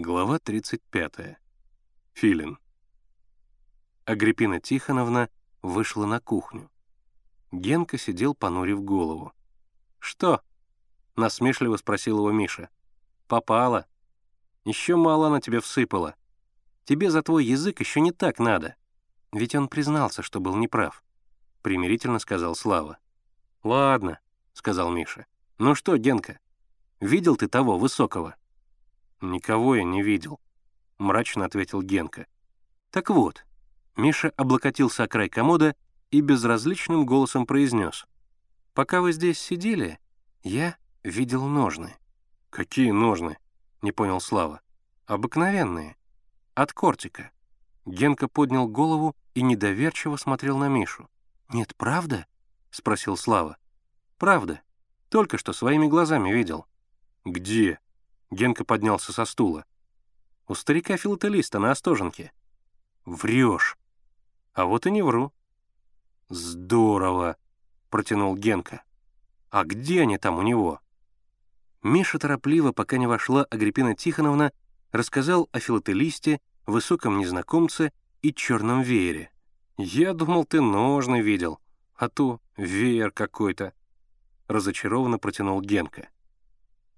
Глава 35. Филин. Агриппина Тихоновна вышла на кухню. Генка сидел, понурив голову. «Что?» — насмешливо спросил его Миша. «Попала. Еще мало она тебе всыпала. Тебе за твой язык еще не так надо. Ведь он признался, что был неправ», — примирительно сказал Слава. «Ладно», — сказал Миша. «Ну что, Генка, видел ты того высокого?» «Никого я не видел», — мрачно ответил Генка. «Так вот», — Миша облокотился о край комода и безразличным голосом произнес. «Пока вы здесь сидели, я видел ножны». «Какие ножны?» — не понял Слава. «Обыкновенные. От кортика». Генка поднял голову и недоверчиво смотрел на Мишу. «Нет, правда?» — спросил Слава. «Правда. Только что своими глазами видел». «Где?» Генка поднялся со стула. «У старика-филателиста на Остоженке». «Врешь». «А вот и не вру». «Здорово», — протянул Генка. «А где они там у него?» Миша торопливо, пока не вошла Агриппина Тихоновна, рассказал о филателисте, высоком незнакомце и черном веере. «Я думал, ты ножны видел, а то веер какой-то», — разочарованно протянул Генка.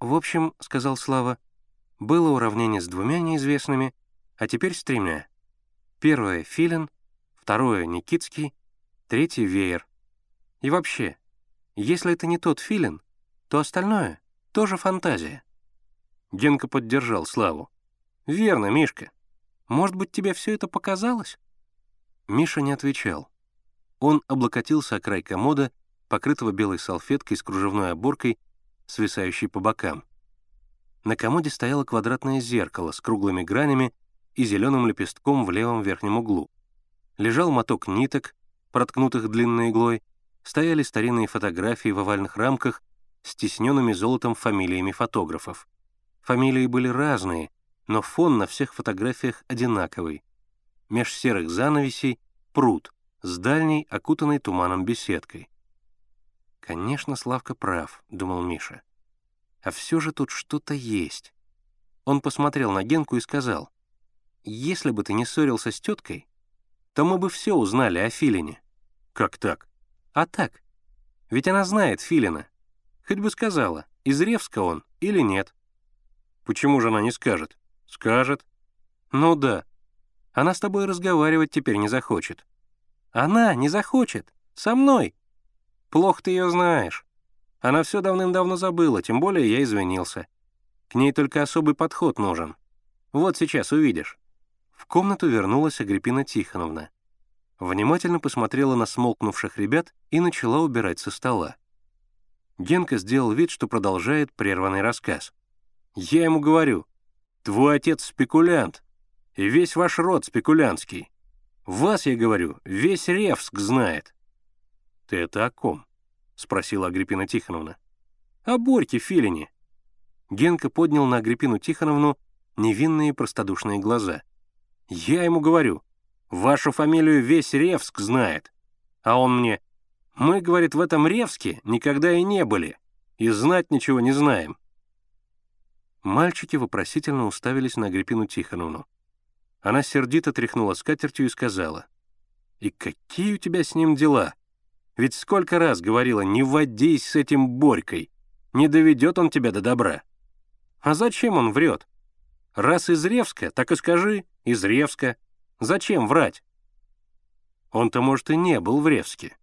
«В общем, — сказал Слава, — было уравнение с двумя неизвестными, а теперь с тремя. Первое — Филин, второе — Никитский, третий — Веер. И вообще, если это не тот Филин, то остальное — тоже фантазия». Генка поддержал Славу. «Верно, Мишка. Может быть, тебе все это показалось?» Миша не отвечал. Он облокотился о край комода, покрытого белой салфеткой с кружевной оборкой, свисающей по бокам. На комоде стояло квадратное зеркало с круглыми гранями и зеленым лепестком в левом верхнем углу. Лежал моток ниток, проткнутых длинной иглой, стояли старинные фотографии в овальных рамках с тисненными золотом фамилиями фотографов. Фамилии были разные, но фон на всех фотографиях одинаковый. Меж серых занавесей — пруд с дальней, окутанной туманом беседкой. «Конечно, Славка прав», — думал Миша. «А все же тут что-то есть». Он посмотрел на Генку и сказал, «Если бы ты не ссорился с теткой, то мы бы все узнали о Филине». «Как так?» «А так. Ведь она знает Филина. Хоть бы сказала, из Ревска он или нет». «Почему же она не скажет?» «Скажет». «Ну да. Она с тобой разговаривать теперь не захочет». «Она не захочет. Со мной. Плохо ты ее знаешь. Она все давным-давно забыла, тем более я извинился. К ней только особый подход нужен. Вот сейчас увидишь». В комнату вернулась Агриппина Тихоновна. Внимательно посмотрела на смолкнувших ребят и начала убирать со стола. Генка сделал вид, что продолжает прерванный рассказ. «Я ему говорю, твой отец спекулянт, и весь ваш род спекулянтский. Вас, я говорю, весь Ревск знает. «Ты это о ком?» — спросила Агриппина Тихоновна. «О Борьке Филине». Генка поднял на Агриппину Тихоновну невинные простодушные глаза. «Я ему говорю, вашу фамилию весь Ревск знает. А он мне, мы, говорит, в этом Ревске никогда и не были, и знать ничего не знаем». Мальчики вопросительно уставились на Агриппину Тихоновну. Она сердито тряхнула скатертью и сказала, «И какие у тебя с ним дела? Ведь сколько раз говорила, не водись с этим Борькой, не доведет он тебя до добра. А зачем он врет? Раз из Ревска, так и скажи, из Ревска. Зачем врать? Он-то, может, и не был в Ревске,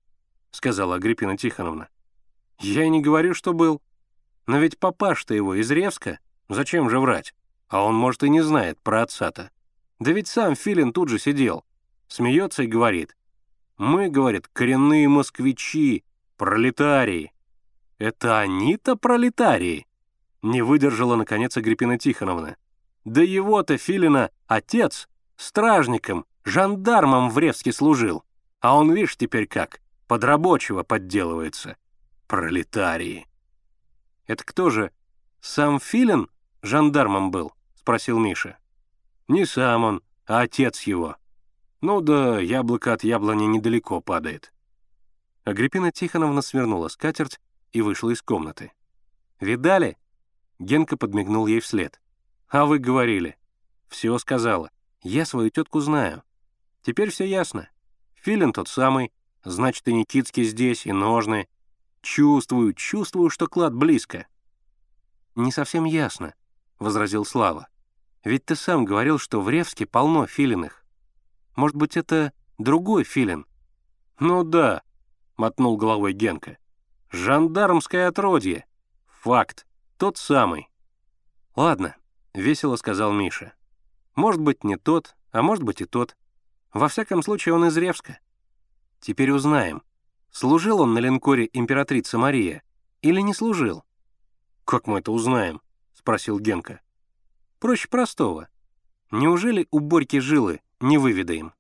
сказала Агриппина Тихоновна. Я и не говорю, что был. Но ведь папаш-то его из Ревска, зачем же врать? А он, может, и не знает про отца-то. Да ведь сам Филин тут же сидел. Смеется и говорит. Мы, говорит, коренные москвичи, пролетарии. Это они-то пролетарии? Не выдержала, наконец, Агриппина Тихоновна. Да его-то, Филина, отец, стражником, жандармом в Ревске служил. А он, видишь, теперь как, под рабочего подделывается. Пролетарии. Это кто же, сам Филин жандармом был? Спросил Миша. Не сам он, а отец его. Ну да, яблоко от яблони недалеко падает. Агриппина Тихоновна свернула скатерть и вышла из комнаты. «Видали?» Генка подмигнул ей вслед. «А вы говорили. Все сказала. Я свою тетку знаю. Теперь все ясно. Филин тот самый, значит, и Никитский здесь, и ножны. Чувствую, чувствую, что клад близко. Не совсем ясно, — возразил Слава. Ведь ты сам говорил, что в Ревске полно филиных. Может быть, это другой филин? Ну да, — мотнул головой Генка. Жандармское отродье. Факт. Тот самый. Ладно, — весело сказал Миша. Может быть, не тот, а может быть и тот. Во всяком случае, он из Ревска. Теперь узнаем, служил он на линкоре императрица Мария или не служил. «Как мы это узнаем?» — спросил Генка. «Проще простого. Неужели у Борьки жилы не выведаем?»